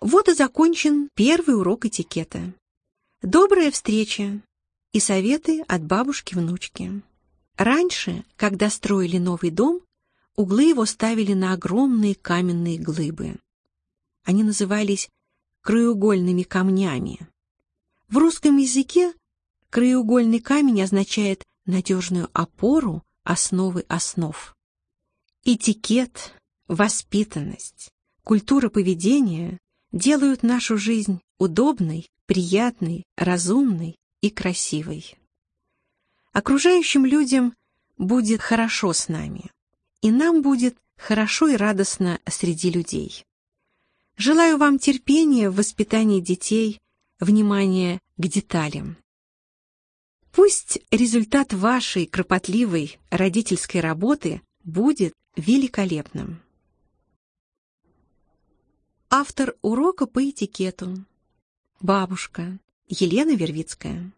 Вот и закончен первый урок этикета. Добрая встреча и советы от бабушки-внучки. Раньше, когда строили новый дом, углы его ставили на огромные каменные глыбы. Они назывались краеугольными камнями. В русском языке краеугольный камень означает надежную опору основы основ. Этикет, воспитанность, культура поведения делают нашу жизнь удобной, приятной, разумной и красивой. Окружающим людям будет хорошо с нами, и нам будет хорошо и радостно среди людей. Желаю вам терпения в воспитании детей, внимания к деталям. Пусть результат вашей кропотливой родительской работы будет великолепным. Автор урока по этикету. Бабушка Елена Вервицкая.